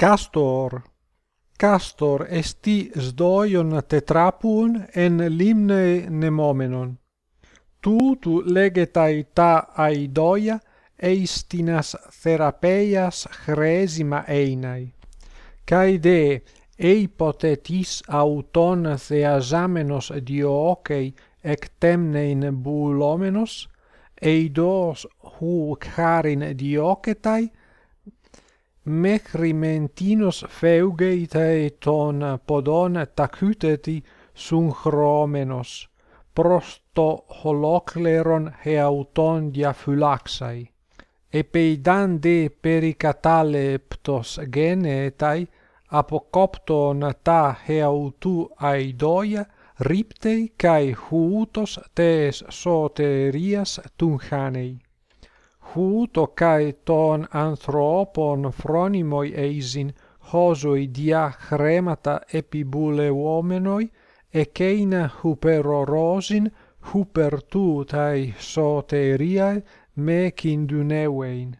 Castor Castor esti sdoion tetrapun en limne nemomenon. Tu tu legetai ta aidoia eistinas therapeias chresima einai. kai de eipotetis auton theasamenos diocei ec temnein bulomenos, eidos hu charin diocetai, mecrimentinos feuge itae ton podon tacuteti sunchromenos prosto holocleron heauton diaphylaxai epeidande pericataleptos genetai apocopton ta heautu aidoia riptei kai huutos tes soterias tunhanei χου το καί phronimoi ανθρώπων φρόνιμοι εισιν χώσοι διά χρέματα επιβουλευόμενοι, εκείνα χουπερορώσιν χουπερ tai σωτερία με κινδυνεύειν.